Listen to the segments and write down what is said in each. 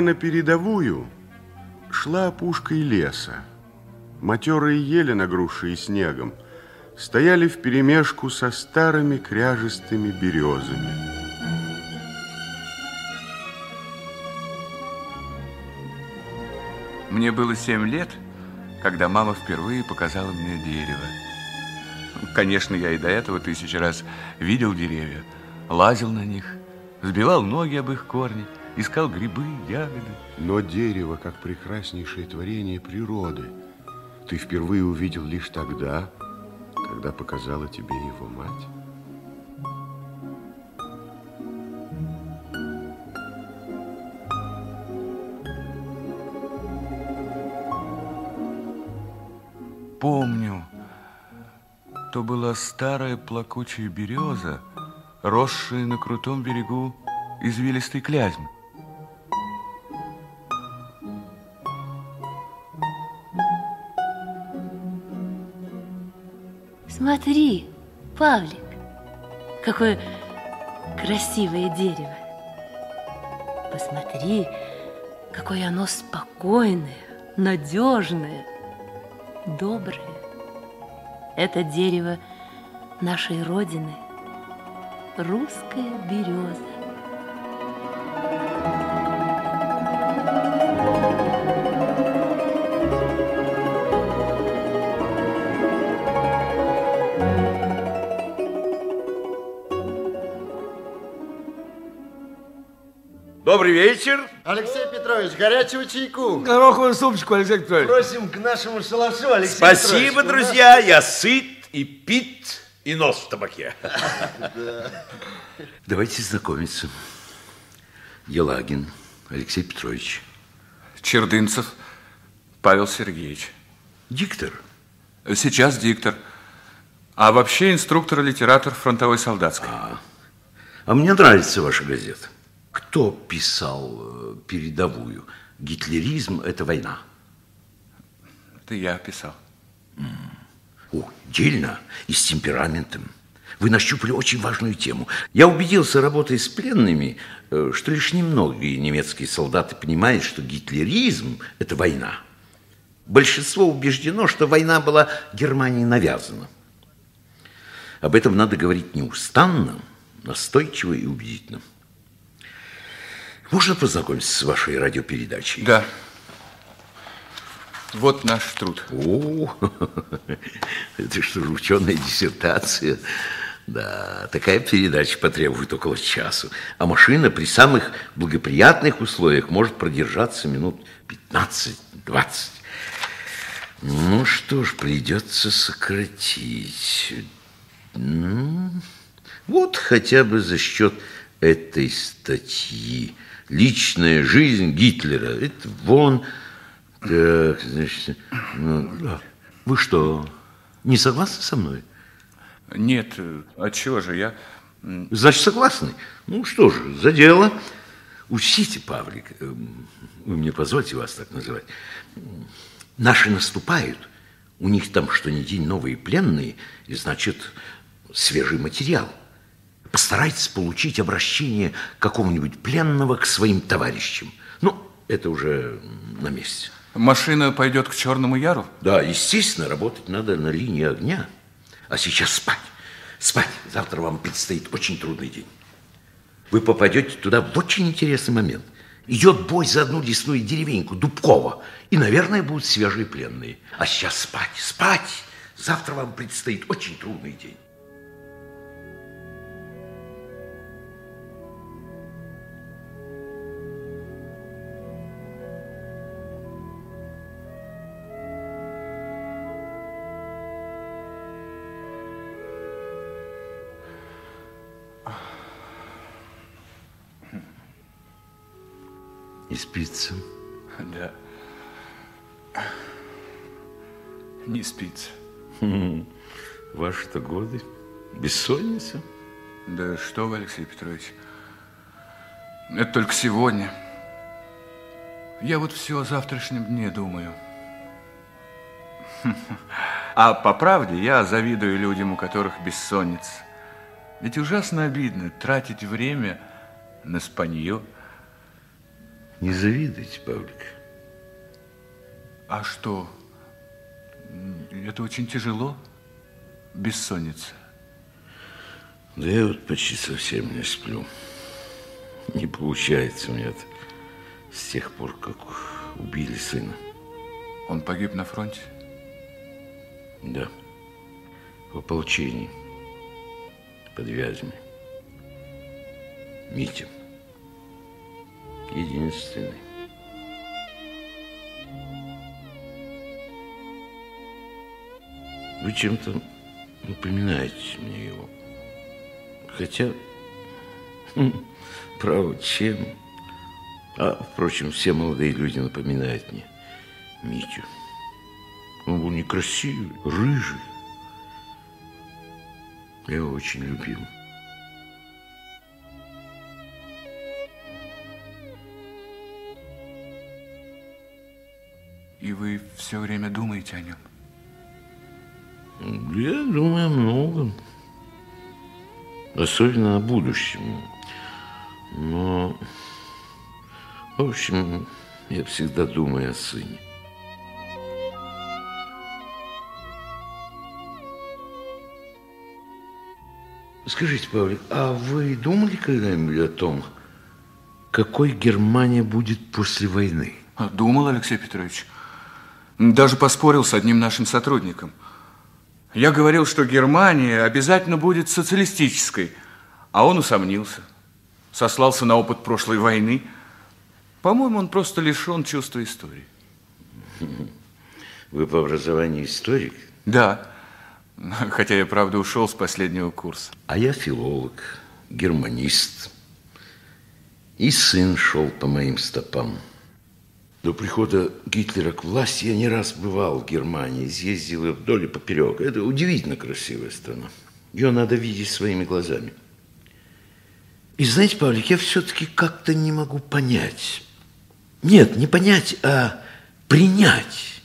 Дорога на передовую шла опушкой леса. Матерые ели, нагрузшие снегом, стояли вперемешку со старыми кряжестыми березами. Мне было семь лет, когда мама впервые показала мне дерево. Конечно, я и до этого тысячи раз видел деревья, лазил на них, сбивал ноги об их корни, искал грибы, ягоды. Но дерево, как прекраснейшее творение природы, ты впервые увидел лишь тогда, когда показала тебе его мать. Помню, то была старая плакучая береза, росшая на крутом берегу извилистой клязьмы. Смотри, Павлик, какое красивое дерево. Посмотри, какое оно спокойное, надежное, доброе. Это дерево нашей Родины, русская береза. Добрый вечер. Алексей Петрович, горячего чайку. Гороховую супчику, Алексей Петрович. Просим к нашему шалашу, Алексей Спасибо, Петрович. друзья. Я сыт и пит, и нос в табаке. Давайте знакомиться. Елагин Алексей Петрович. Чердынцев Павел Сергеевич. Диктор. Сейчас диктор. А вообще инструктор-литератор фронтовой солдатской. А мне нравится ваша газета. Кто писал э, передовую? Гитлеризм – это война. Это я писал. О, дельно и с темпераментом. Вы нащупали очень важную тему. Я убедился, работая с пленными, э, что лишь немногие немецкие солдаты понимают, что гитлеризм – это война. Большинство убеждено, что война была Германии навязана. Об этом надо говорить неустанно, настойчиво и убедительно. Можно познакомиться с вашей радиопередачей? Да. Вот наш труд. О, это что же, ученая диссертация? Да, такая передача потребует около часу. А машина при самых благоприятных условиях может продержаться минут 15-20. Ну что ж, придется сократить. Ну, вот хотя бы за счет этой статьи. Личная жизнь Гитлера. Это вон... Так, значит, ну, вы что, не согласны со мной? Нет, от чего же я... Значит, согласны? Ну что же, за дело. Учтите, Павлик, э, вы мне позвольте вас так называть. Наши наступают, у них там что ни день новые пленные, и значит, свежий материал. Постарайтесь получить обращение какого-нибудь пленного к своим товарищам. Ну, это уже на месте. Машина пойдет к Черному Яру? Да, естественно, работать надо на линии огня. А сейчас спать. Спать. Завтра вам предстоит очень трудный день. Вы попадете туда в очень интересный момент. Идет бой за одну лесную деревеньку, Дубково. И, наверное, будут свежие пленные. А сейчас спать, спать. Завтра вам предстоит очень трудный день. Не спится. Да. Не спится. Ваши-то годы. Бессонница. Да что вы, Алексей Петрович. Это только сегодня. Я вот все о завтрашнем дне думаю. А по правде я завидую людям, у которых бессонница. Ведь ужасно обидно тратить время на спанье. Не завидуйте, Павлик. А что? Это очень тяжело? Бессонница. Да я вот почти совсем не сплю. Не получается у меня это с тех пор, как убили сына. Он погиб на фронте? Да. В ополчении. Под Вязьмой. Митя. Единственный. Вы чем-то напоминаете мне его. Хотя, право, чем? А, впрочем, все молодые люди напоминают мне Митю. Он был некрасивый, рыжий. Я его очень любил. И вы все время думаете о нем? Я думаю о многом. Особенно о будущем. Но, в общем, я всегда думаю о сыне. Скажите, Павлик, а вы думали когда-нибудь о том, какой Германия будет после войны? Думал, Алексей Петрович. Даже поспорил с одним нашим сотрудником. Я говорил, что Германия обязательно будет социалистической, а он усомнился. Сослался на опыт прошлой войны. По-моему, он просто лишен чувства истории. Вы по образованию историк? Да, хотя я, правда, ушел с последнего курса. А я филолог, германист. И сын шел по моим стопам. До прихода Гитлера к власти я не раз бывал в Германии, съездил вдоль и поперек. Это удивительно красивая страна. Ее надо видеть своими глазами. И знаете, Павлик, я все-таки как-то не могу понять. Нет, не понять, а принять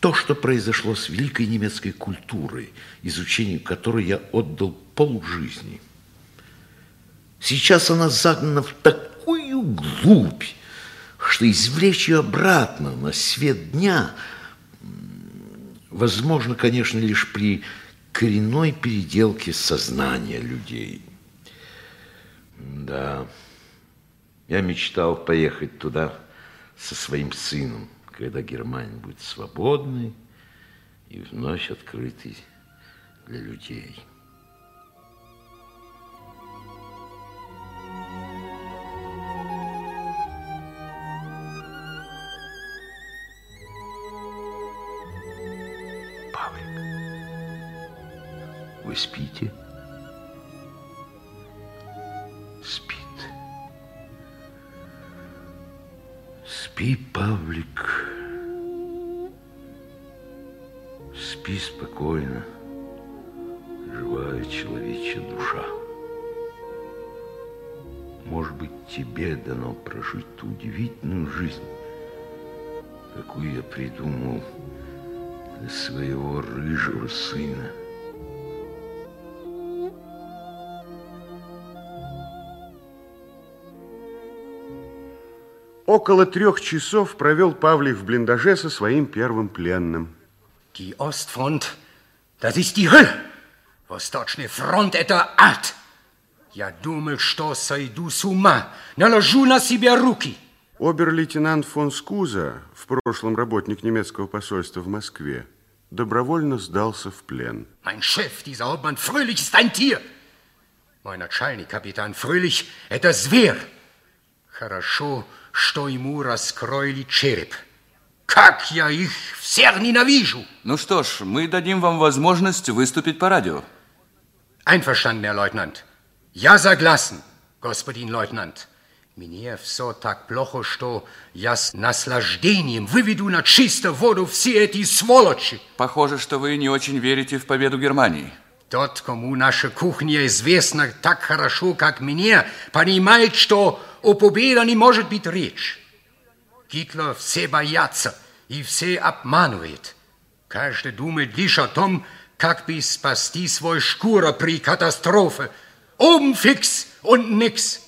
то, что произошло с великой немецкой культурой, изучению которой я отдал полжизни. Сейчас она загнана в такую глубь, что извлечь ее обратно на свет дня возможно, конечно, лишь при коренной переделке сознания людей. Да, я мечтал поехать туда со своим сыном, когда Германия будет свободной и вновь открытой для людей. Вы спите? Спит. Спи, Павлик. Спи спокойно, живая человечья душа. Может быть, тебе дано прожить ту удивительную жизнь, какую я придумал для своего рыжего сына. Около трех часов провел Павлик в блиндаже со своим первым пленным. Die Ostfront, das ist die Hölle. Восточная фронт – это ад. Я думал, что сойду с ума, наложу на себя руки. Обер-лейтенант фон Скуза, в прошлом работник немецкого посольства в Москве, добровольно сдался в плен. Mein Chef, dieser Hauptmann Fröhlich, ist ein Tier. Мой начальник, капитан Fröhlich, это зверь. Хорошо, что ему раскроили череп. Как я их всех ненавижу! Ну что ж, мы дадим вам возможность выступить по радио. Einverstanden, Herr Leutnant. Я согласен, господин лейтенант. Мне все так плохо, что я с наслаждением выведу на чистую воду все эти сволочи. Похоже, что вы не очень верите в победу Германии. Тот, кому наша кухня известна так хорошо, как мне, понимает, что о победе не может быть речь. Гитлер все боятся и все обманывает. Каждый думает лишь о том, как бы спасти свой шкура при катастрофе. Oben fix und nix.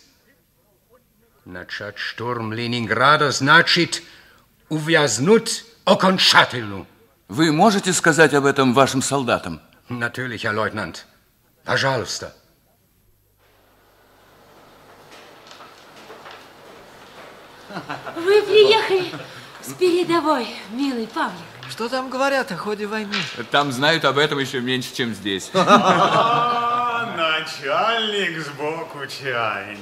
Начать штурм Ленинграда значит увязнуть окончательно. Вы можете сказать об этом вашим солдатам? Natürlich, Herr Leutnant. Пожалуйста. Вы приехали с передовой, милый Павлик. Что там говорят о ходе войны? Там знают об этом еще меньше, чем здесь. Начальник сбоку чайник.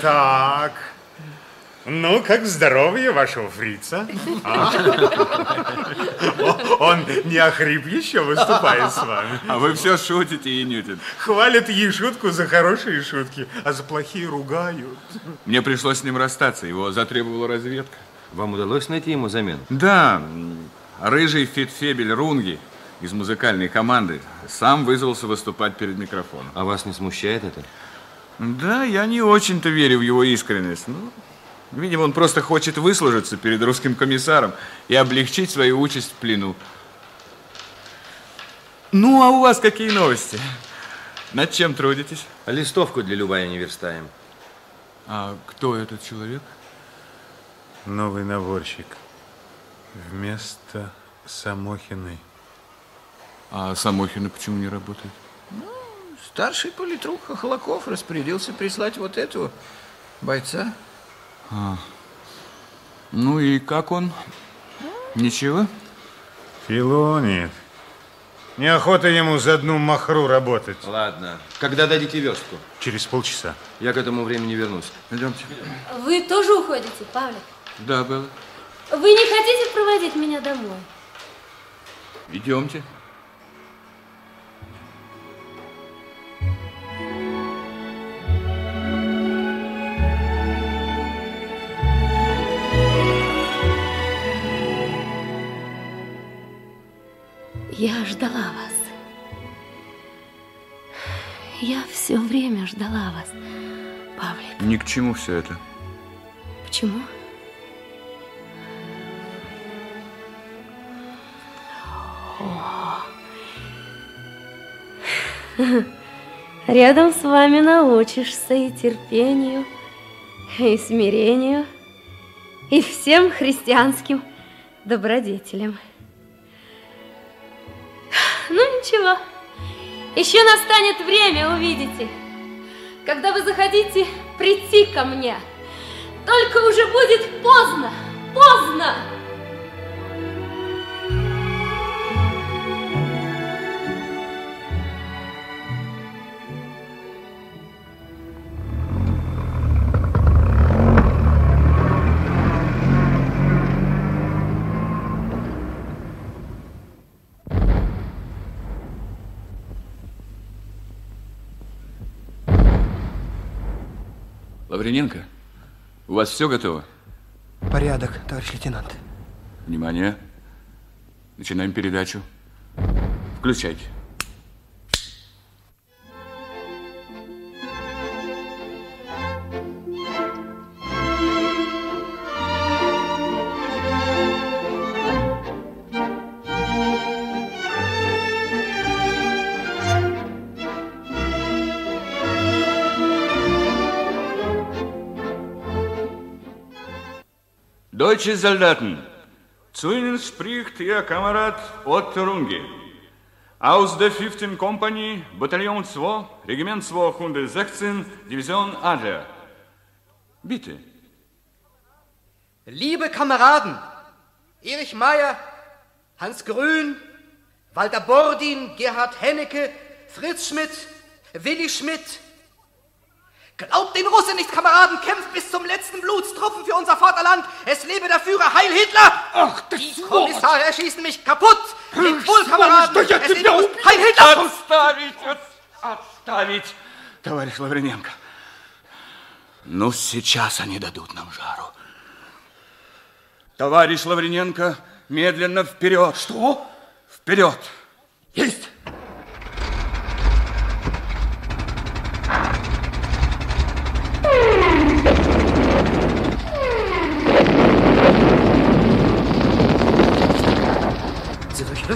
Так. Ну, как здоровье вашего фрица? А? Он не охрип еще, выступает с вами. А вы все шутите, Инютин. Хвалят ей шутку за хорошие шутки, а за плохие ругают. Мне пришлось с ним расстаться, его затребовала разведка. Вам удалось найти ему замену? Да, рыжий фитфебель Рунги из музыкальной команды сам вызвался выступать перед микрофоном. А вас не смущает это? Да, я не очень-то верю в его искренность. Ну, видимо, он просто хочет выслужиться перед русским комиссаром и облегчить свою участь в плену. Ну, а у вас какие новости? Над чем трудитесь? Листовку для Любая не верстаем. А кто этот человек? Новый наборщик. Вместо Самохиной. А Самохина почему не работает? Старший политрук Хохлаков распорядился прислать вот этого бойца. А. Ну и как он? Ничего? Филонит. Неохота ему за одну махру работать. Ладно. Когда дадите верстку? Через полчаса. Я к этому времени вернусь. Идемте. Вы тоже уходите, Павлик? Да, Белла. Вы не хотите проводить меня домой? Идемте. Я ждала вас. Я все время ждала вас, Павлик. Ни к чему все это. Почему? О. Рядом с вами научишься и терпению, и смирению, и всем христианским добродетелям. Ничего, еще настанет время, увидите, когда вы захотите прийти ко мне. Только уже будет поздно, поздно. Лаврененко, у вас все готово? Порядок, товарищ лейтенант. Внимание. Начинаем передачу. Включайте. Deutsche Soldaten, zu Ihnen spricht Ihr Kamerad Otto Runge. Aus der 5. Kompanie, Bataillon 2, Regiment 216, Division Adler. Bitte. Liebe Kameraden, Erich Meyer, Hans Grün, Walter Bordin, Gerhard Hennecke, Fritz Schmidt, Willi Schmidt. Glaubt den Russen nicht, Kameraden, kämpft bis zum letzten Blutstropfen für unser Vaterland. Es lebe der Führer Heil Hitler! Ach, das Die Kommissare erschießen mich kaputt! Lebt wohl, Kameraden! что я Es тебя lebe убью! Heil Hitler! Отставить! Отставить! Товарищ Лаврененко. Ну, сейчас они дадут нам жару. Товарищ Лаврененко, медленно вперед. Что? Вперед. Есть!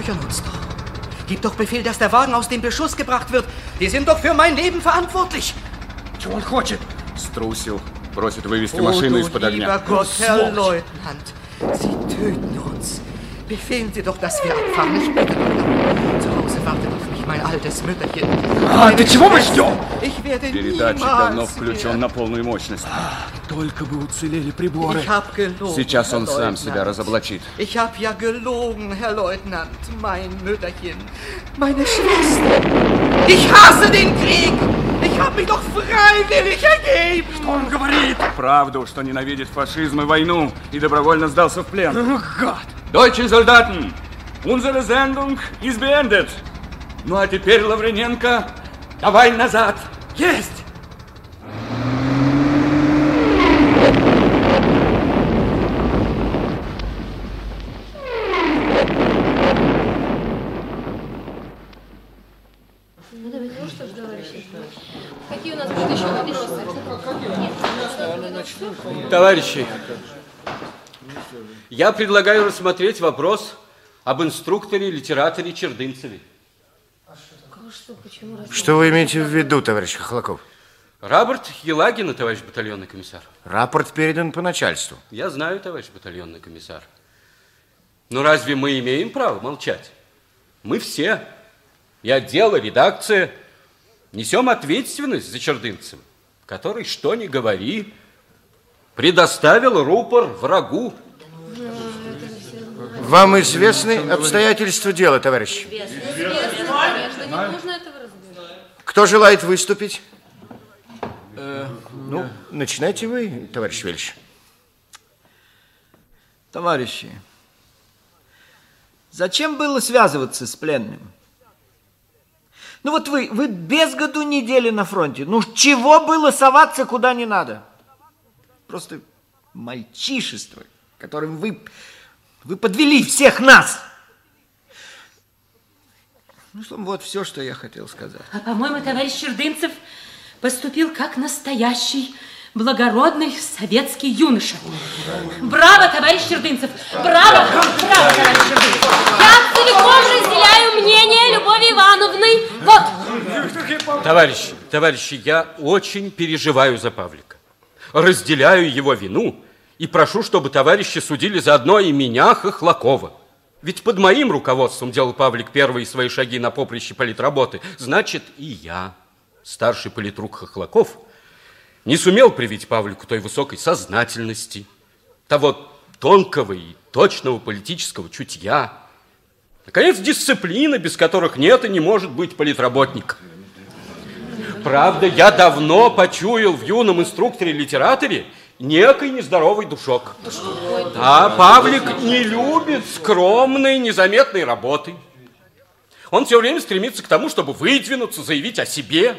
Sie durchlöchern uns doch. Gib doch Befehl, dass der Wagen aus dem Beschuss gebracht wird. Die sind doch für mein Leben verantwortlich. Чего он хочет? Струсил. Просит вывести Oh, машину du из-под огня. lieber Gott, Herr Leutnant, Sie töten uns. Befehlen Sie doch, dass wir abfahren. Ich bitte doch. Hause wartet auf mich mein altes Mütterchen. А, да чего мы ждем? Ich werde Передатчик давно включен на полную мощность. Только бы уцелели приборы. Сейчас он Herr сам Leutnant. себя разоблачит. Ich hab ja gelogen, Herr Leutnant. Mein Mütterchen, meine Schwester. Ich hasse den Krieg. Ich hab mich doch freiwillig ergeben. Что он говорит? Правду, что ненавидит фашизм и войну, и добровольно сдался в плен. Гад! Deutsche Soldaten, unsere Sendung ist beendet. Ну а теперь, Лаврененко, давай назад. Есть! Ну, давайте, ну что ж, товарищи, какие у нас будут еще вопросы? Нет? Товарищи, я предлагаю рассмотреть вопрос об инструкторе-литераторе Чердынцеве. Что, почему? Раз- Что вы имеете в виду, товарищ Хохлаков? Рапорт Елагина, товарищ батальонный комиссар. Рапорт передан по начальству. Я знаю, товарищ батальонный комиссар. Но разве мы имеем право молчать? Мы все, и отдел, и редакция, несем ответственность за Чердынцева, который, что ни говори, предоставил рупор врагу. Вам известны обстоятельства дела, товарищ? Кто желает выступить? Ну, начинайте вы, товарищ Вельш. Товарищи, зачем было связываться с пленным? Ну вот вы, вы без году недели на фронте. Ну чего было соваться куда не надо? Просто мальчишество, которым вы, вы подвели всех нас. Ну, словом, вот все, что я хотел сказать. А, по-моему, товарищ Чердынцев поступил как настоящий благородный советский юноша. Браво, товарищ Чердынцев! Браво! Браво, товарищ Чердынцев! Я целиком разделяю мнение Любови Ивановны. Вот. Товарищи, товарищи, я очень переживаю за Павлика. Разделяю его вину и прошу, чтобы товарищи судили заодно и меня, Хохлакова. Ведь под моим руководством делал Павлик первые свои шаги на поприще политработы. Значит, и я, старший политрук Хохлаков, не сумел привить Павлику той высокой сознательности, того тонкого и точного политического чутья, наконец, дисциплины, без которых нет и не может быть политработника. Правда, я давно почуял в юном инструкторе-литераторе некий нездоровый душок. А Павлик не любит скромной, незаметной работы. Он все время стремится к тому, чтобы выдвинуться, заявить о себе.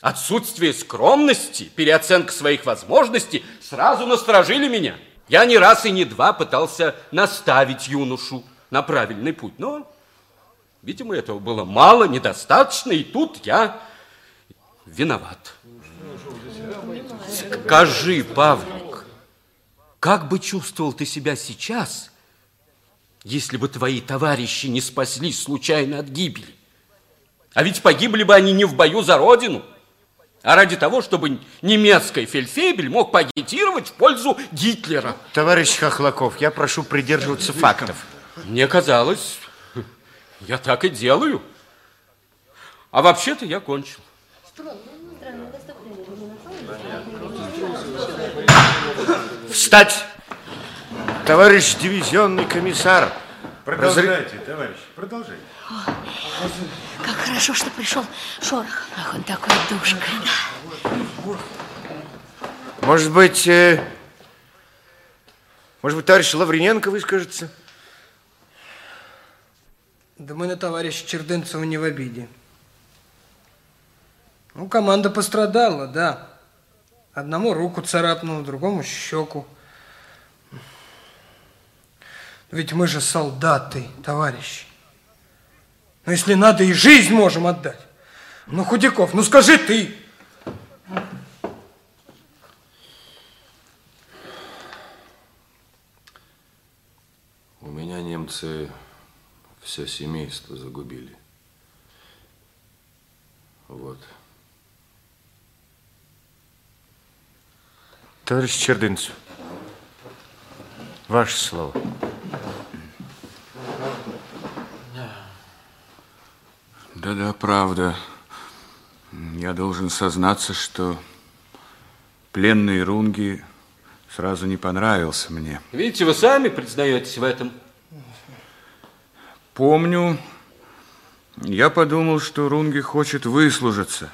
Отсутствие скромности, переоценка своих возможностей сразу насторожили меня. Я не раз и не два пытался наставить юношу на правильный путь, но, видимо, этого было мало, недостаточно, и тут я виноват. Скажи, Павлик, как бы чувствовал ты себя сейчас, если бы твои товарищи не спаслись случайно от гибели? А ведь погибли бы они не в бою за родину, а ради того, чтобы немецкий фельдфебель мог поагитировать в пользу Гитлера. Товарищ Хохлаков, я прошу придерживаться фактов. Мне казалось, я так и делаю. А вообще-то я кончил. Встать! Товарищ дивизионный комиссар. Продолжайте, товарищ, продолжайте. Как хорошо, что пришел Шорох. Ах, он такой душка. Может быть, э, может быть, товарищ Лаврененко выскажется? Да мы на товарища Чердынцева не в обиде. Ну, команда пострадала, да. Одному руку царапнуло, другому щеку. Ведь мы же солдаты, товарищи. Ну, если надо, и жизнь можем отдать. Ну, Худяков, ну скажи ты. У меня немцы все семейство загубили. Вот. Товарищ Чердынцев, ваше слово. Да-да, правда. Я должен сознаться, что пленный Рунги сразу не понравился мне. Видите, вы сами признаетесь в этом. Помню, я подумал, что Рунги хочет выслужиться.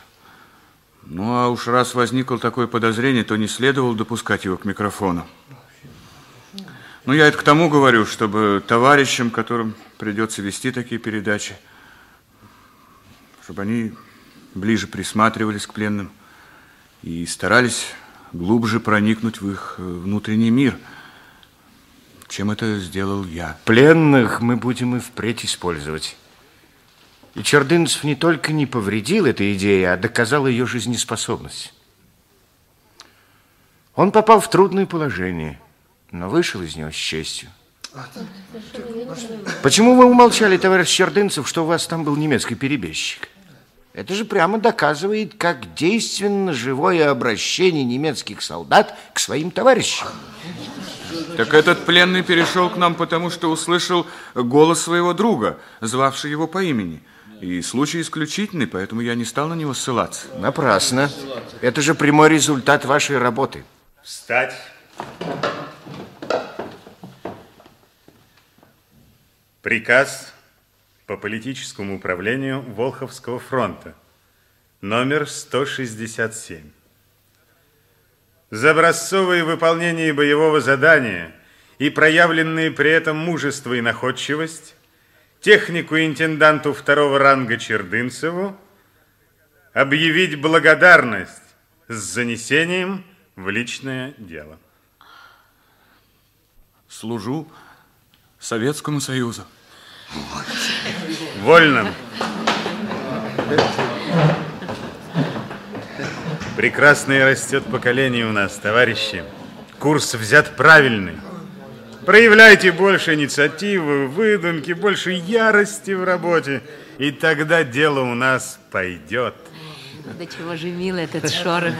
Ну, а уж раз возникло такое подозрение, то не следовало допускать его к микрофону. Ну, я это к тому говорю, чтобы товарищам, которым придется вести такие передачи, чтобы они ближе присматривались к пленным и старались глубже проникнуть в их э, внутренний мир, чем это сделал я. Пленных мы будем и впредь использовать. И Чердынцев не только не повредил этой идее, а доказал ее жизнеспособность. Он попал в трудное положение, но вышел из него с честью. Почему вы умолчали, товарищ Чердынцев, что у вас там был немецкий перебежчик? Это же прямо доказывает, как действенно живое обращение немецких солдат к своим товарищам. Так этот пленный перешел к нам, потому что услышал голос своего друга, звавший его по имени. И случай исключительный, поэтому я не стал на него ссылаться. Напрасно. Это же прямой результат вашей работы. Встать. Приказ по политическому управлению Волховского фронта, номер 167. За образцовое выполнение боевого задания и проявленные при этом мужество и находчивость технику-интенданту второго ранга Чердынцеву объявить благодарность с занесением в личное дело. Служу Советскому Союзу. Вольно. Прекрасное растет поколение у нас, товарищи. Курс взят правильный. Проявляйте больше инициативы, выдумки, больше ярости в работе, и тогда дело у нас пойдет. Да чего же милый этот шорох.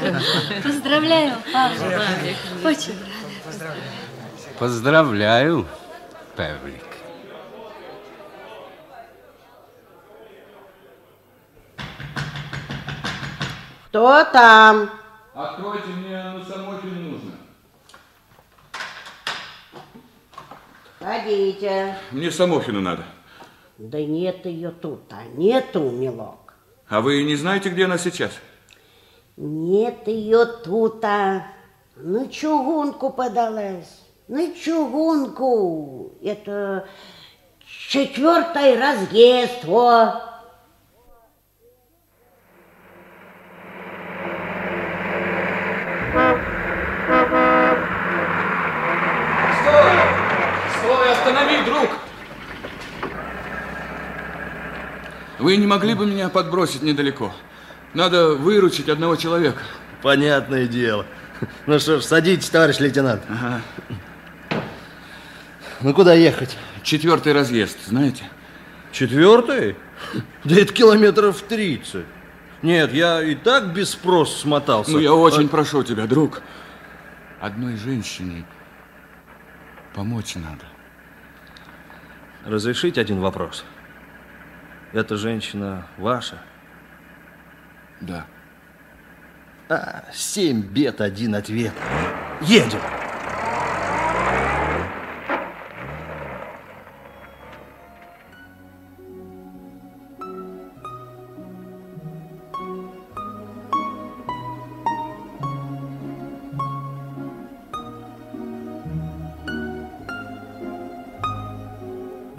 Поздравляю, Павел. Очень рада. Поздравляю, Павлик. Кто там? Откройте, мне на Самохину Ходите. Мне Самохину надо. Да нет ее тут, а нету, милок. А вы не знаете, где она сейчас? Нет ее тут, а на чугунку подалась. На чугунку. Это четвертый разъезд, вот. Стой! Стой, останови, друг! Вы не могли бы меня подбросить недалеко? Надо выручить одного человека. Понятное дело. Ну что ж, садитесь, товарищ лейтенант. Ага. Ну куда ехать? Четвертый разъезд, знаете? Четвертый? Да это километров 30. Нет, я и так без спроса смотался. Ну, я очень прошу тебя, друг. Одной женщине помочь надо. Разрешить один вопрос? Эта женщина ваша? Да. А, семь бед, один ответ. Едем.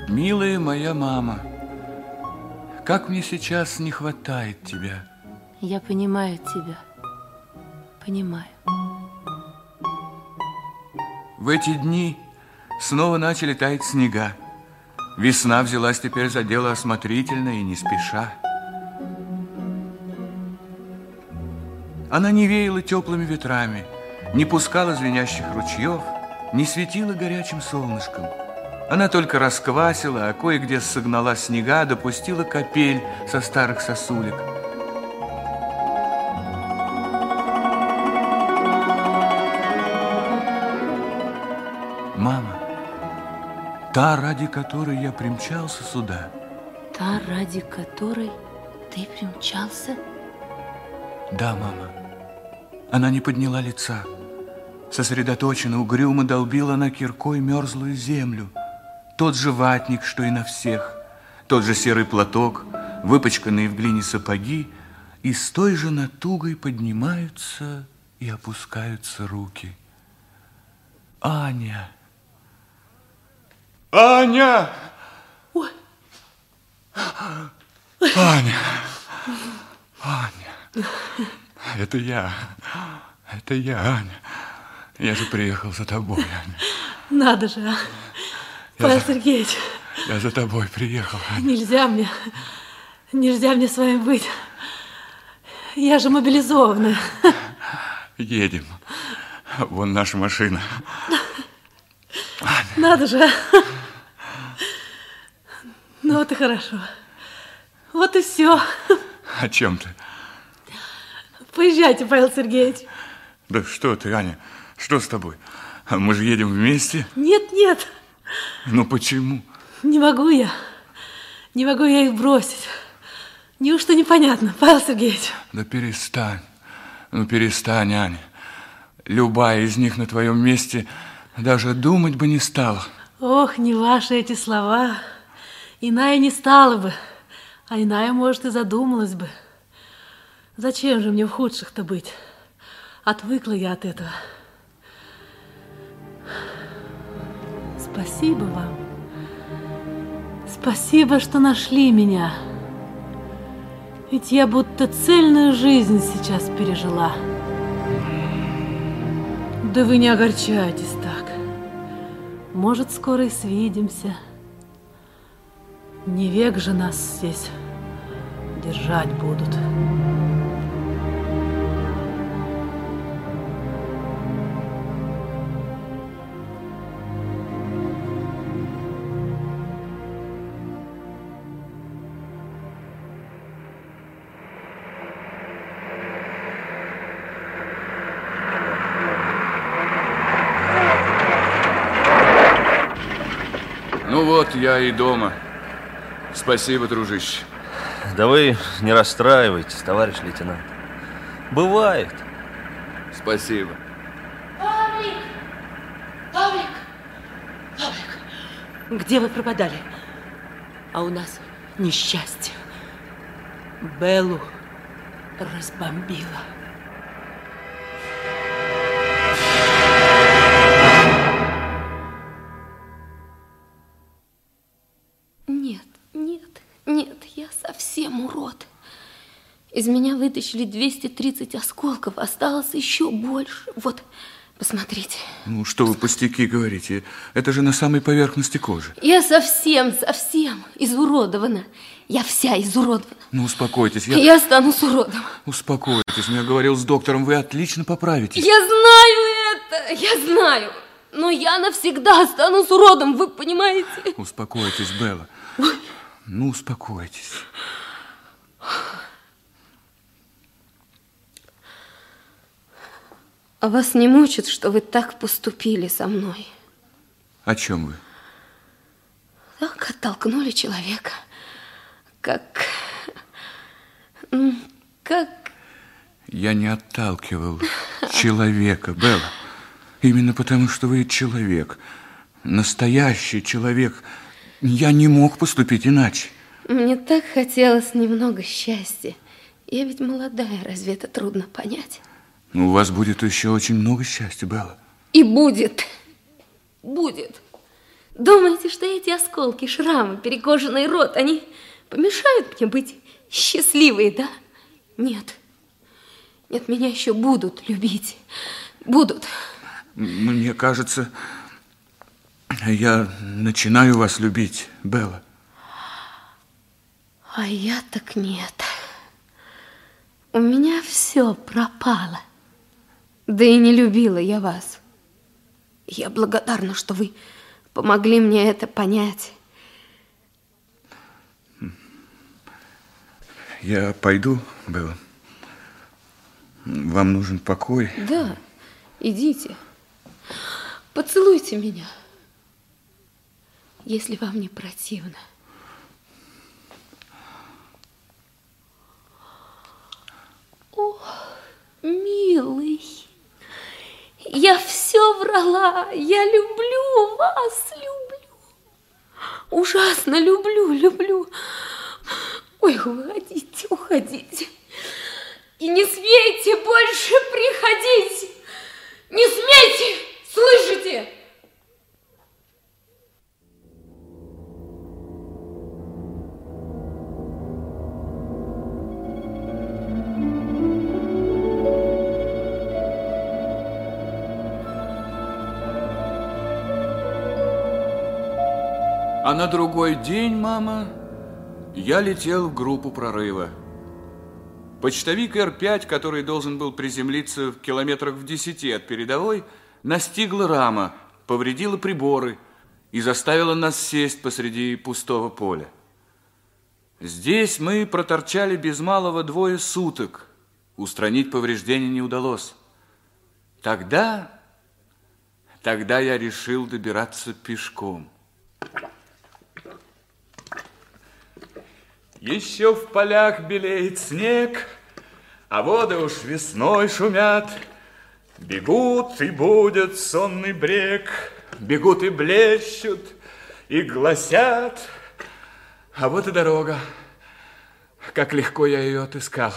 Милая моя мама, как мне сейчас не хватает тебя. Я понимаю тебя. Понимаю. В эти дни снова начали таять снега. Весна взялась теперь за дело осмотрительно и не спеша. Она не веяла теплыми ветрами, не пускала звенящих ручьев, не светила горячим солнышком. Она только расквасила, а кое-где согнала снега, допустила капель со старых сосулек. Мама, та, ради которой я примчался сюда. Та, ради которой ты примчался? Да, мама. Она не подняла лица. Сосредоточенно, угрюмо долбила она киркой мерзлую землю – тот же ватник, что и на всех. Тот же серый платок, выпачканные в глине сапоги, и с той же натугой поднимаются и опускаются руки. Аня! Аня! Ой! Аня! Аня! Это я. Это я, Аня. Я же приехал за тобой, Аня. Надо же, а. Павел Сергеевич. Я за тобой приехал. Нельзя мне, нельзя мне с вами быть. Я же мобилизованная. Едем. Вон наша машина. Надо же. Ну вот и хорошо. Вот и все. О чем ты? Поезжайте, Павел Сергеевич. Да что ты, Аня, что с тобой? Мы же едем вместе. Нет, нет, Ну почему? не могу я. Не могу я их бросить. Неужто непонятно, Павел Сергеевич? Да перестань. Ну перестань, Аня. Любая из них на твоем месте даже думать бы не стала. Ох, не ваши эти слова. Иная не стала бы, а иная, может, и задумалась бы. Зачем же мне в худших-то быть? Отвыкла я от этого. Спасибо вам. Спасибо, что нашли меня. Ведь я будто цельную жизнь сейчас пережила. Да вы не огорчайтесь так. Может, скоро и свидимся. Не век же нас здесь держать будут. Я и дома. Спасибо, дружище. Да вы не расстраивайтесь, товарищ лейтенант. Бывает. Спасибо. Павлик! Павлик! Павлик! Где вы пропадали? А у нас несчастье. Беллу разбомбила. Из меня вытащили 230 осколков, осталось еще больше. Вот, посмотрите. Ну, что вы пустяки говорите? Это же на самой поверхности кожи. Я совсем, совсем изуродована. Я вся изуродована. Ну, успокойтесь. Я... Я стану с уродом. Успокойтесь. Ну, Я говорил с доктором, вы отлично поправитесь. Я знаю это, я знаю. Но я навсегда останусь уродом, вы понимаете? Успокойтесь, Белла. Ну, успокойтесь. А вас не мучит, что вы так поступили со мной? О чем вы? Так оттолкнули человека. Как... м, Как... Я не отталкивал человека, Белла. Именно потому, что вы человек. Настоящий человек. Я не мог поступить иначе. Мне так хотелось немного счастья. Я ведь молодая, разве это трудно понять? Ну, у вас будет еще очень много счастья, Белла. И будет. Будет. Думаете, что эти осколки, шрамы, перекошенный рот, они помешают мне быть счастливой, да? Нет. Нет, меня еще будут любить. Будут. Мне кажется, я начинаю вас любить, Белла. А я так нет. У меня все пропало. Да и не любила я вас. Я благодарна, что вы помогли мне это понять. Я пойду, Белла. Вам нужен покой. Да, идите. Поцелуйте меня. если вам не противно. О, милый, я все врала, я люблю вас, люблю. Ужасно люблю, люблю. Ой, уходите, уходите. И не смейте больше приходить. Не смейте, слышите? А на другой день, мама, я летел в группу прорыва. Почтовик Р-5, который должен был приземлиться в километрах в десяти от передовой, настигла рама, повредила приборы и заставила нас сесть посреди пустого поля. Здесь мы проторчали без малого двое суток. Устранить повреждения не удалось. Тогда, тогда я решил добираться пешком. Еще в полях белеет снег, а воды уж весной шумят. Бегут и будет сонный брег, бегут и блещут, и гласят. А вот и дорога. Как легко я ее отыскал.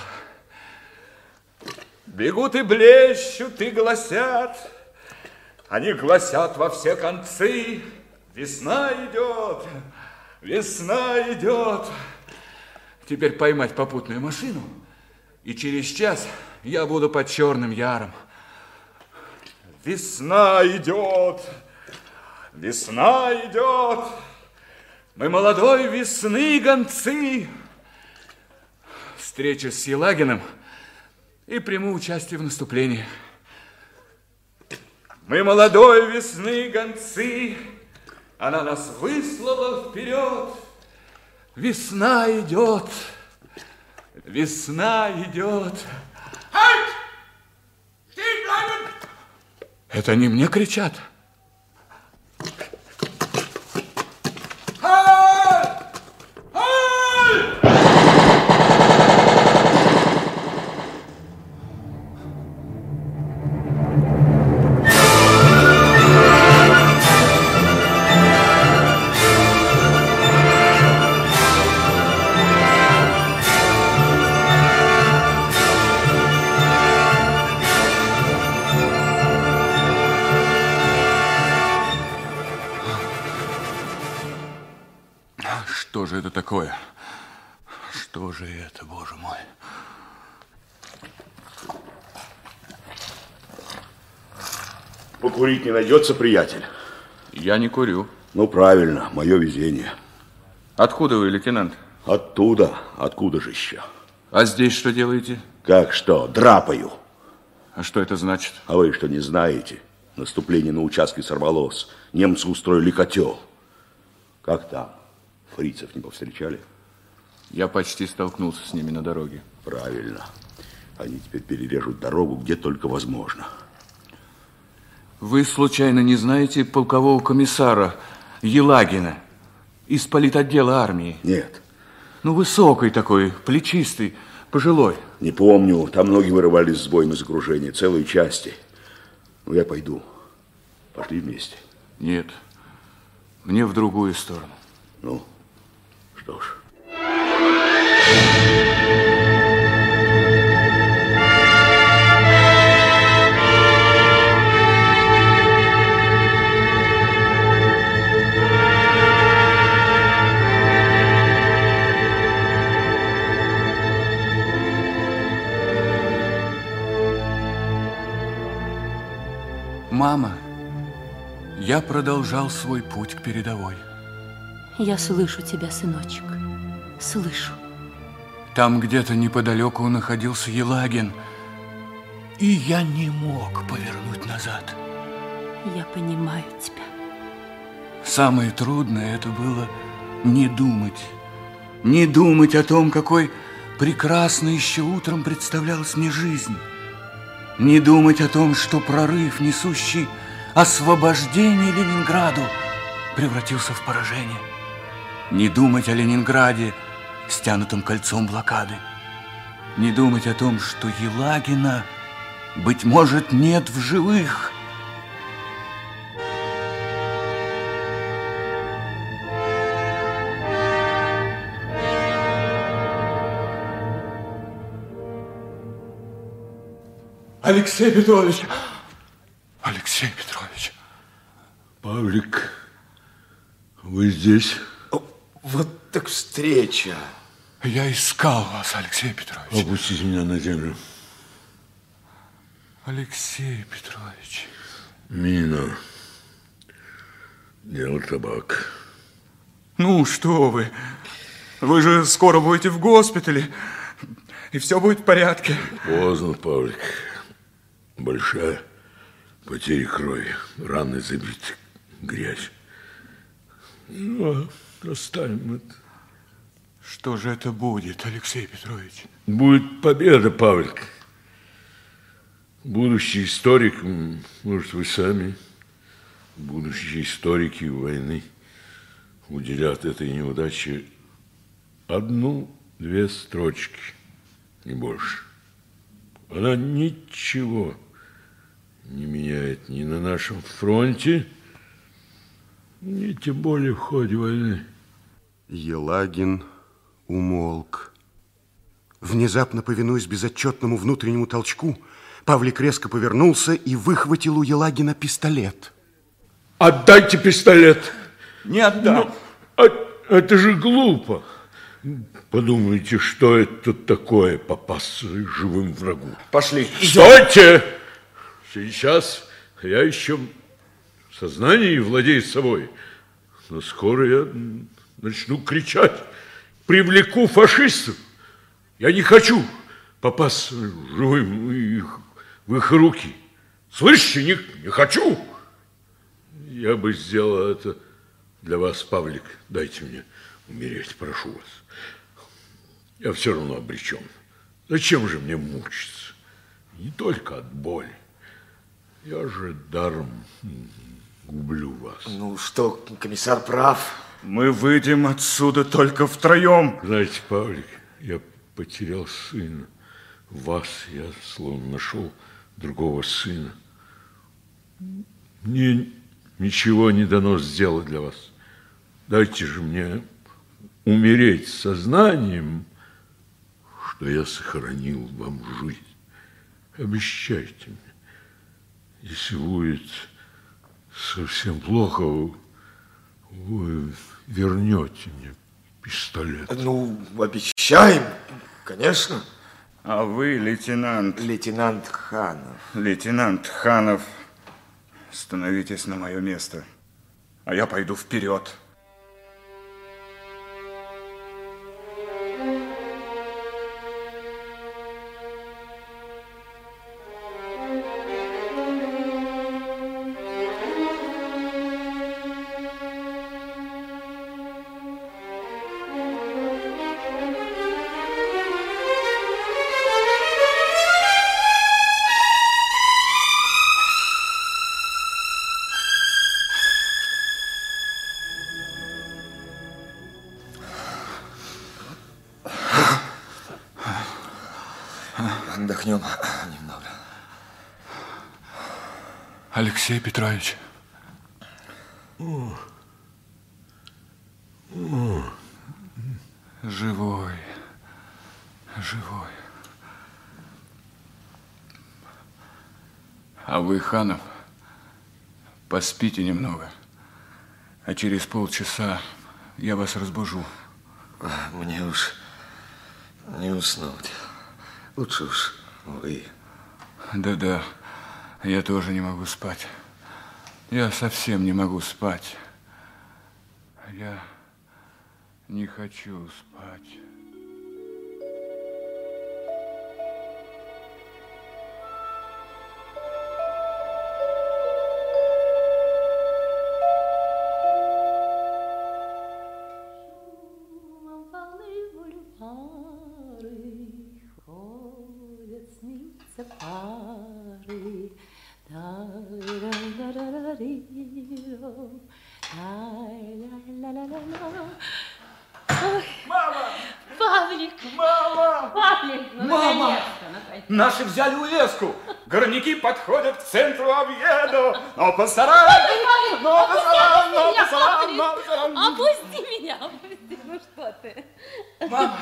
Бегут и блещут, и гласят. Они гласят во все концы. Весна идет, весна идет. Теперь поймать попутную машину, и через час я буду под Черным Яром. Весна идет, весна идет. Мы молодой весны гонцы. Встреча с Елагиным и приму участие в наступлении. Мы молодой весны гонцы, она нас выслала вперед. Весна идет, весна идет. Halt! Stehen bleiben! Это не мне кричат. Покурить не найдется, приятель? Я не курю. Ну, правильно, мое везение. Откуда вы, лейтенант? Оттуда. Откуда же еще? А здесь что делаете? Как что? Драпаю. А что это значит? А вы что, не знаете? Наступление на участке сорвалось. Немцы устроили котел. Как там? Фрицев не повстречали? Я почти столкнулся с ними на дороге. Правильно. Они теперь перережут дорогу где только возможно. Вы случайно не знаете полкового комиссара Елагина из политотдела армии? Нет. Ну, высокий такой, плечистый, пожилой. Не помню. Там многие вырывались с боем из окружения, целые части. Ну, я пойду. Пошли вместе. Нет, мне в другую сторону. Ну, что ж. Мама, я продолжал свой путь к передовой. Я слышу тебя, сыночек. Слышу. Там где-то неподалеку находился Елагин, и я не мог повернуть назад. Я понимаю тебя. Самое трудное это было не думать. Не думать о том, какой прекрасной еще утром представлялась мне жизнь. Не думать о том, что прорыв, несущий освобождение Ленинграду, превратился в поражение. Не думать о Ленинграде, стянутом кольцом блокады. Не думать о том, что Елагина, быть может, нет в живых. Алексей Петрович! Алексей Петрович! Павлик, вы здесь? Вот так встреча. Я искал вас, Алексей Петрович. Опустите меня на землю. Алексей Петрович. Мина. Дело табак. Ну, что вы. Вы же скоро будете в госпитале, и все будет в порядке. Поздно, Павлик. Большая потеря крови, раны забиты, грязь. Ну, оставим это. Что же это будет, Алексей Петрович? Будет победа, Павлик. Будущий историк, может, вы сами, будущие историки войны, уделят этой неудаче одну-две строчки, не больше. Она ничего не меняет ни на нашем фронте, ни тем более в ходе войны. Елагин умолк. Внезапно, повинуясь безотчетному внутреннему толчку, Павлик резко повернулся и выхватил у Елагина пистолет. Отдайте пистолет. Не отдам. Ну, а, это же глупо. Подумайте, что это такое попасться живым врагу. Пошли. Стойте! Сейчас я еще в сознании владею собой. Но скоро я начну кричать, привлеку фашистов. Я не хочу попасть живым в их, в их руки. Слышите, не, не хочу. Я бы сделал это для вас, Павлик. Дайте мне умереть, прошу вас. Я все равно обречен. Зачем же мне мучиться? Не только от боли. Я же даром гублю вас. Ну что, комиссар прав. Мы выйдем отсюда только втроем. Знаете, Павлик, я потерял сына. Вас я словно нашел другого сына. Мне ничего не дано сделать для вас. Дайте же мне умереть сознанием, что я сохранил вам жизнь. Обещайте мне. Если будет совсем плохо, вы вернете мне пистолет. Ну, обещаем, конечно. А вы, лейтенант... Лейтенант Ханов. Лейтенант Ханов, становитесь на мое место, а я пойду вперед. Алексей Петрович. Живой. Живой. А вы, Ханов, поспите немного. А через полчаса я вас разбужу. Мне уж не уснуть. Лучше уж вы. Да-да, я тоже не могу спать. Я совсем не могу спать. Я не хочу спать. Пасаран! Но Павлик! пасаран! Опусти меня, опусти, ну что ты? Мама,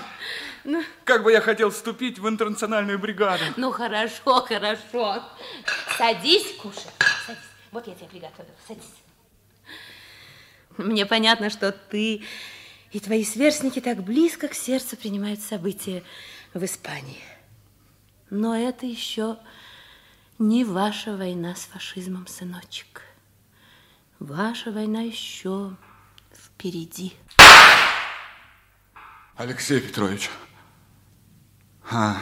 Ну, как бы я хотел вступить в интернациональную бригаду. ну хорошо, хорошо. Садись, кушай. Садись. Вот я тебе приготовила. Садись. Мне понятно, что ты и твои сверстники так близко к сердцу принимают события в Испании. Но это еще не ваша война с фашизмом, сыночек. Ваша война еще впереди. Алексей Петрович. А.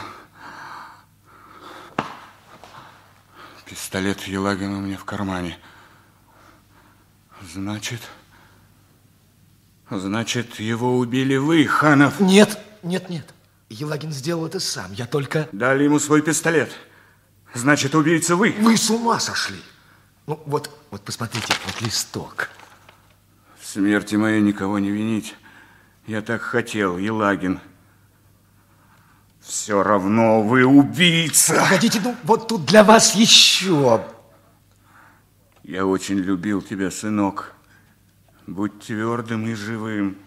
Пистолет Елагина у меня в кармане. Значит... Значит, его убили вы, Ханов? Нет, нет, нет. Елагин сделал это сам. Я только... Дали ему свой пистолет. Значит, убийца вы. Вы с ума сошли. Ну, вот, вот посмотрите, вот листок. В смерти моей никого не винить. Я так хотел, Елагин. Все равно вы убийца. Погодите, ну, вот тут для вас еще. Я очень любил тебя, сынок. Будь твердым и живым.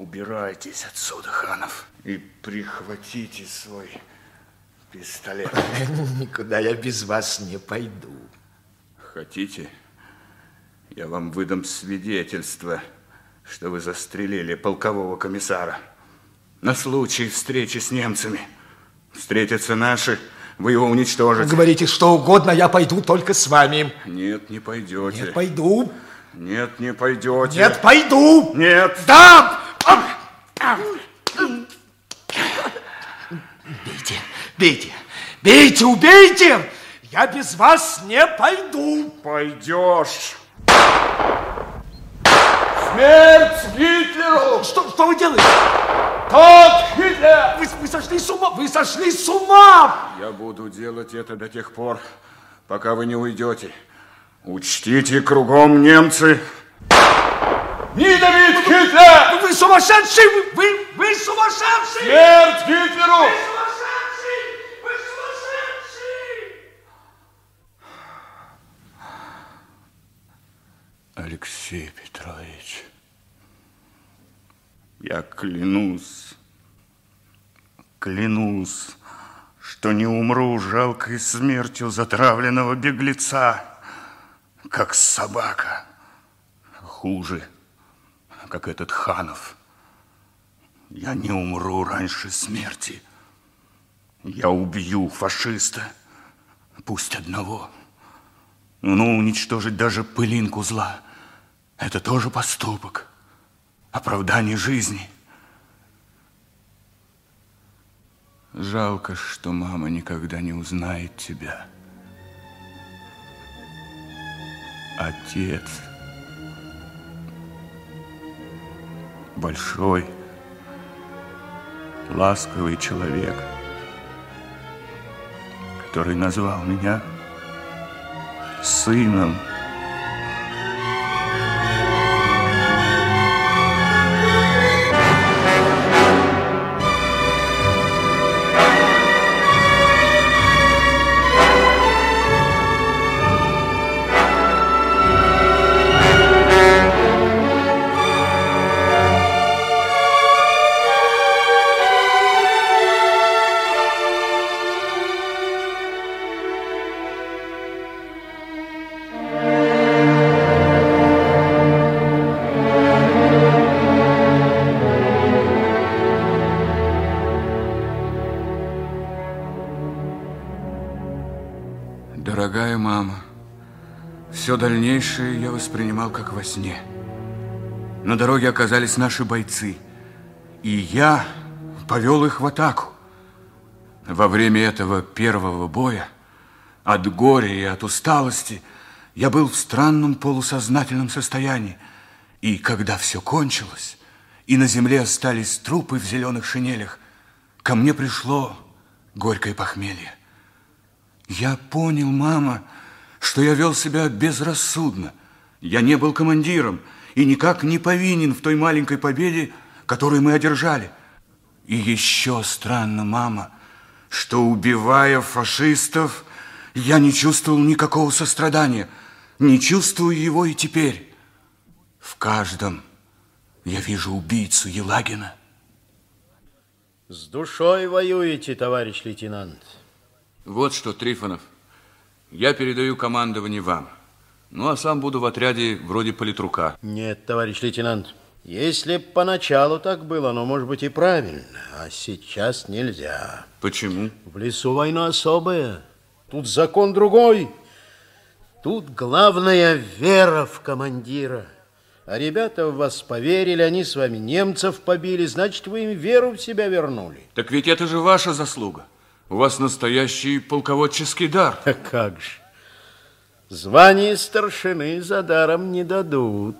Убирайтесь отсюда, Ханов, и прихватите свой пистолет. Никуда я без вас не пойду. Хотите, я вам выдам свидетельство, что вы застрелили полкового комиссара. На случай встречи с немцами. Встретятся наши, вы его уничтожите. Говорите что угодно, я пойду только с вами. Нет, не пойдете. Нет, пойду. Нет, не пойдете. Нет, пойду. Нет. Да! Бейте, бейте, бейте, убейте! Я без вас не пойду. Пойдешь. Смерть Гитлеру! Что, что вы делаете? Тот Гитлер! Вы, вы сошли с ума! Вы сошли с ума! Я буду делать это до тех пор, пока вы не уйдете. Учтите, кругом немцы. Ненавидь Гитлер! Вы, вы сумасшедший! Вы, вы, вы сумасшедший! Смерть Гитлеру! Вы сумасшедший! Вы сумасшедший! Алексей Петрович, я клянусь, клянусь, что не умру жалкой смертью затравленного беглеца, как собака, хуже, как этот Ханов. Я не умру раньше смерти. Я убью фашиста, пусть одного. Но уничтожить даже пылинку зла – это тоже поступок, оправдание жизни. Жалко, что мама никогда не узнает тебя. Отец. Большой, ласковый человек, который назвал меня сыном. Дальнейшее я воспринимал как во сне. На дороге оказались наши бойцы, и я повел их в атаку. Во время этого первого боя от горя и от усталости я был в странном полусознательном состоянии. И когда все кончилось, и на земле остались трупы в зеленых шинелях, ко мне пришло горькое похмелье. Я понял, мама, что я вел себя безрассудно. Я не был командиром и никак не повинен в той маленькой победе, которую мы одержали. И еще странно, мама, что, убивая фашистов, я не чувствовал никакого сострадания. Не чувствую его и теперь. В каждом я вижу убийцу Елагина. С душой воюете, товарищ лейтенант. Вот что, Трифонов, я передаю командование вам. Ну, а сам буду в отряде вроде политрука. Нет, товарищ лейтенант, если б поначалу так было, оно может быть и правильно, а сейчас нельзя. Почему? В лесу война особая. Тут закон другой. Тут главная вера в командира. А ребята в вас поверили, они с вами немцев побили, значит, вы им веру в себя вернули. Так ведь это же ваша заслуга. У вас настоящий полководческий дар. А как же. Звание старшины за даром не дадут.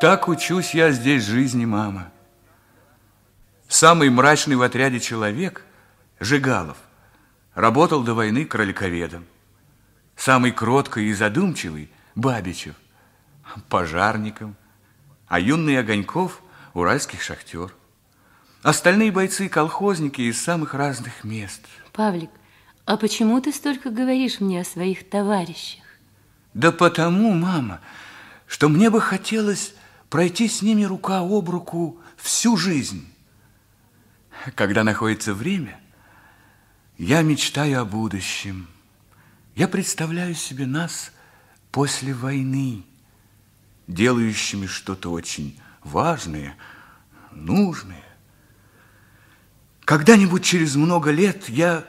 Так учусь я здесь жизни, мама. Самый мрачный в отряде человек, Жигалов, работал до войны кроликоведом. Самый кроткий и задумчивый, Бабичев, пожарником, а юный Огоньков – уральских шахтер. Остальные бойцы – колхозники из самых разных мест. Павлик, а почему ты столько говоришь мне о своих товарищах? Да потому, мама, что мне бы хотелось пройти с ними рука об руку всю жизнь. Когда находится время, я мечтаю о будущем. Я представляю себе нас после войны, делающими что-то очень важное, нужное. Когда-нибудь через много лет я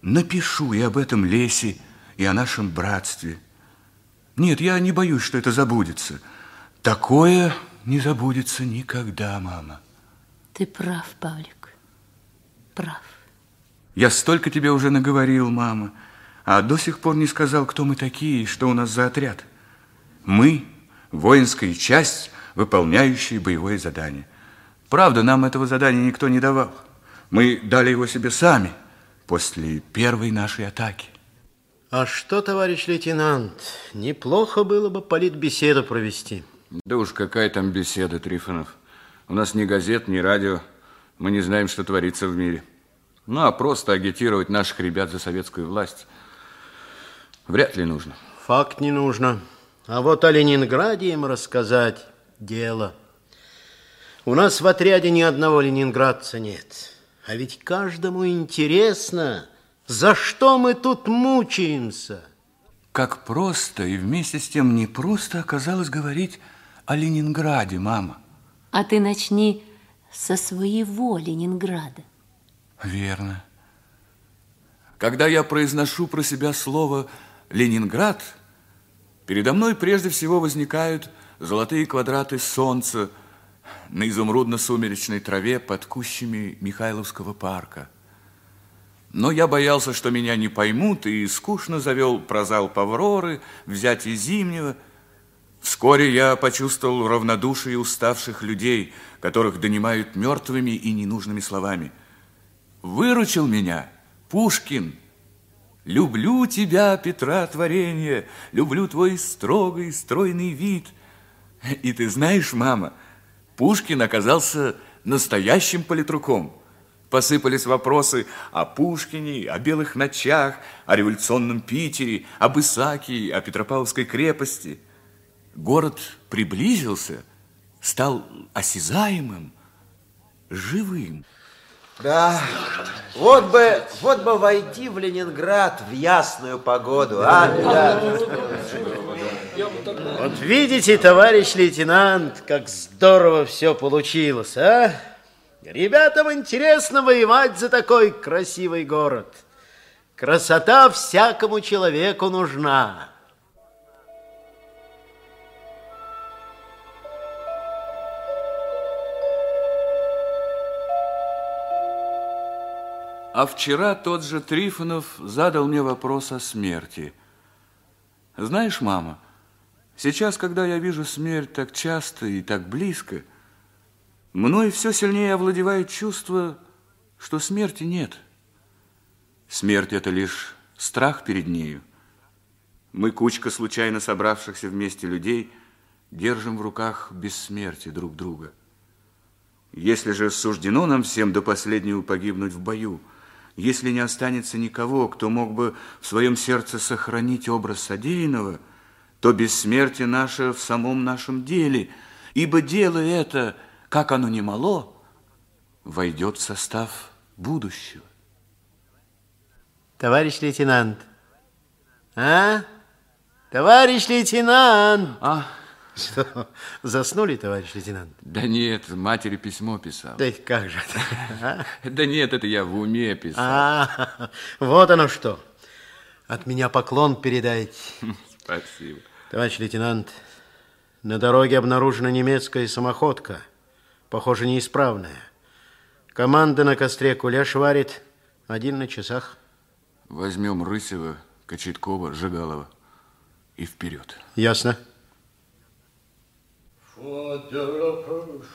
напишу и об этом лесе, и о нашем братстве. Нет, я не боюсь, что это забудется – Такое не забудется никогда, мама. Ты прав, Павлик, прав. Я столько тебе уже наговорил, мама, а до сих пор не сказал, кто мы такие и что у нас за отряд. Мы – воинская часть, выполняющая боевое задание. Правда, нам этого задания никто не давал. Мы дали его себе сами после первой нашей атаки. А что, товарищ лейтенант, неплохо было бы политбеседу провести. Да уж какая там беседа, Трифонов. У нас ни газет, ни радио. Мы не знаем, что творится в мире. Ну, а просто агитировать наших ребят за советскую власть вряд ли нужно. Факт не нужно. А вот о Ленинграде им рассказать – дело. У нас в отряде ни одного ленинградца нет. А ведь каждому интересно, за что мы тут мучаемся. Как просто и вместе с тем не просто оказалось говорить о Ленинграде, мама. А ты начни со своего Ленинграда. Верно. Когда я произношу про себя слово «Ленинград», передо мной прежде всего возникают золотые квадраты солнца на изумрудно-сумеречной траве под кущами Михайловского парка. Но я боялся, что меня не поймут, и скучно завел про залп Авроры, взятие Зимнего – Вскоре я почувствовал равнодушие уставших людей, которых донимают мертвыми и ненужными словами. Выручил меня Пушкин. Люблю тебя, Петра, творение, люблю твой строгий, стройный вид. И ты знаешь, мама, Пушкин оказался настоящим политруком. Посыпались вопросы о Пушкине, о белых ночах, о революционном Питере, об Исаакии, о Петропавловской крепости – город приблизился, стал осязаемым, живым. Да, вот бы, вот бы войти в Ленинград в ясную погоду, а, ребята? Вот видите, товарищ лейтенант, как здорово все получилось, а? Ребятам интересно воевать за такой красивый город. Красота всякому человеку нужна. А вчера тот же Трифонов задал мне вопрос о смерти. Знаешь, мама, Сейчас, когда я вижу смерть так часто и так близко, мной все сильнее овладевает чувство, что смерти нет. Смерть – это лишь страх перед нею. Мы, кучка случайно собравшихся вместе людей, держим в руках бессмертие друг друга. Если же суждено нам всем до последнего погибнуть в бою, если не останется никого, кто мог бы в своем сердце сохранить образ содеянного, то бессмертие наше в самом нашем деле, ибо дело это, как оно не мало, войдет в состав будущего. Товарищ лейтенант. А? Товарищ лейтенант. А? Что, заснули, товарищ лейтенант? Да нет, матери письмо писал. Да как же это? а? Да нет, это я в уме писал. А, вот оно что. От меня поклон передайте. Спасибо. Товарищ лейтенант, на дороге обнаружена немецкая самоходка. Похоже, неисправная. Команда на костре кулеш варит. Один на часах. Возьмем Рысева, Кочеткова, Жигалова и вперед. Ясно. Vor der Loppes,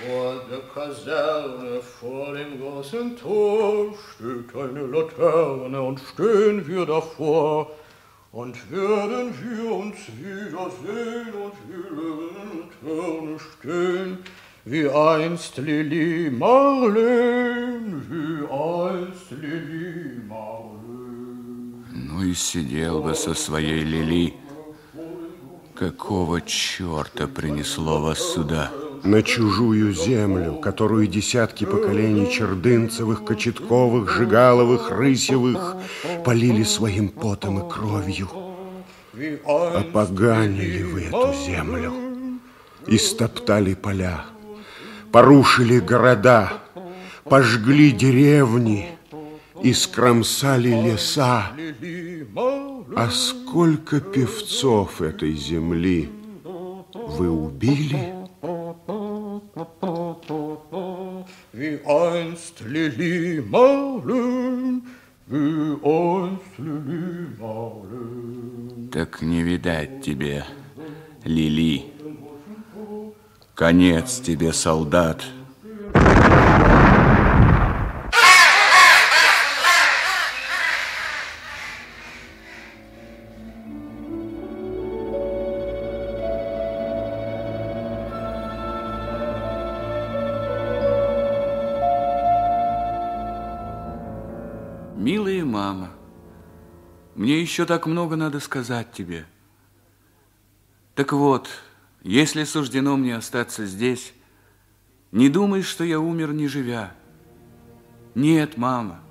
vor der Kaserne, vor dem großen Tor steht eine Laterne und stehen wir davor und werden wir uns wiedersehen und wir werden Laterne stehen, wie einst Lili Marleen, wie einst Lili Marleen. Ну и сидел бы со своей Лили. Какого черта принесло вас сюда? На чужую землю, которую десятки поколений Чердынцевых, Кочетковых, Жигаловых, Рысевых полили своим потом и кровью. Опоганили вы эту землю, истоптали поля, порушили города, пожгли деревни, искромсали леса. А сколько певцов этой земли вы убили? Wie einst Lili Marleen, wie einst Lili. Так не видать тебе, Лили. Конец тебе, солдат. Еще так много надо сказать тебе. Так вот, если суждено мне остаться здесь, не думай, что я умер, не живя. Нет, мама,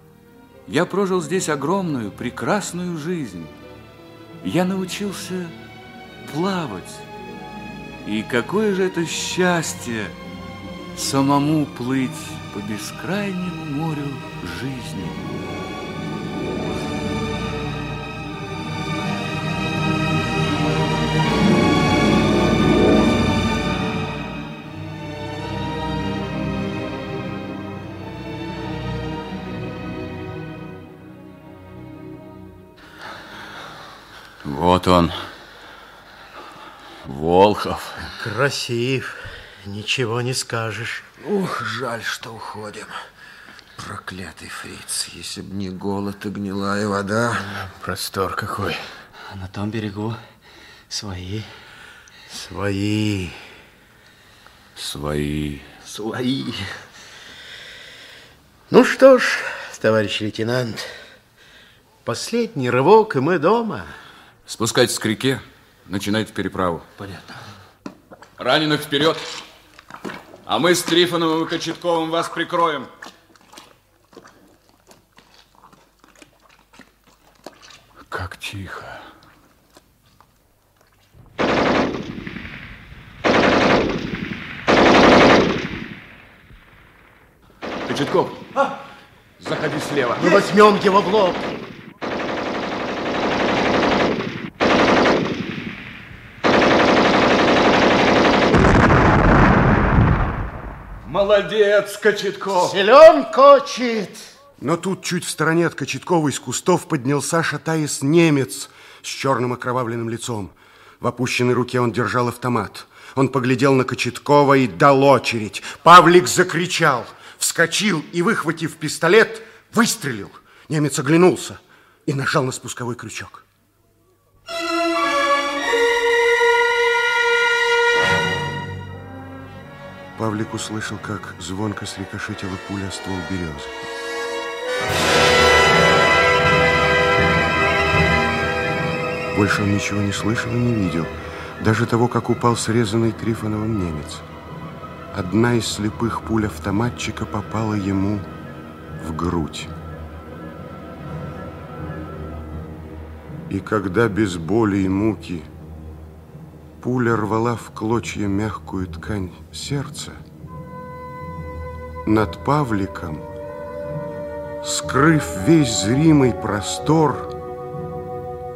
я прожил здесь огромную, прекрасную жизнь. Я научился плавать. И какое же это счастье самому плыть по бескрайнему морю жизни. Вот он, Волхов. Красив. Ничего не скажешь. Ух, жаль, что уходим. Проклятый фриц, если б не голод и гнилая вода. Простор какой. А на том берегу свои. Свои. Свои. Свои. Ну что ж, товарищ лейтенант, последний рывок, и мы дома. Спускайтесь к реке, начинайте переправу. Понятно. Раненых вперед, а мы с Трифоновым и Кочетковым вас прикроем. Как тихо. Кочетков, заходи слева. Мы возьмем его в лоб. Молодец, Кочетков. Силен Кочет. Но тут чуть в стороне от Кочеткова из кустов поднялся, шатаясь, немец с черным окровавленным лицом. В опущенной руке он держал автомат. Он поглядел на Кочеткова и дал очередь. Павлик закричал, вскочил и, выхватив пистолет, выстрелил. Немец оглянулся и нажал на спусковой крючок. Павлик услышал, как звонко срикошетила пуля ствол березы. Больше он ничего не слышал и не видел, даже того, как упал срезанный Трифоновым немец. Одна из слепых пуль автоматчика попала ему в грудь. И когда без боли и муки пуля рвала в клочья мягкую ткань сердца, над Павликом, скрыв весь зримый простор,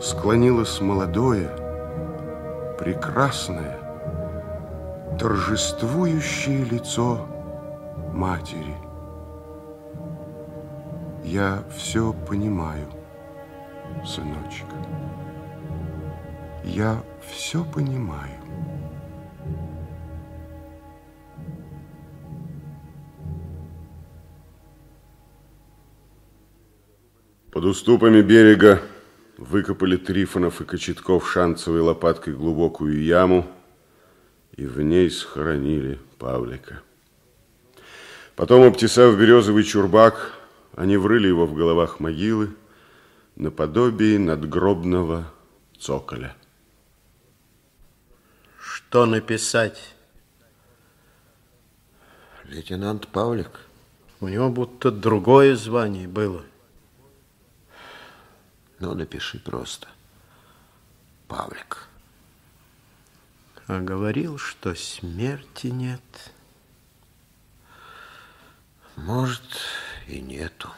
склонилось молодое, прекрасное, торжествующее лицо матери. Я все понимаю, сыночек. Я все понимаю. Под уступами берега выкопали Трифонов и Кочетков шанцевой лопаткой глубокую яму и в ней схоронили Павлика. Потом, обтесав березовый чурбак, они врыли его в головах могилы наподобие надгробного цоколя. Что написать? Лейтенант Павлик. У него будто другое звание было. Ну, напиши просто. Павлик. А говорил, что смерти нет. Может, и нету.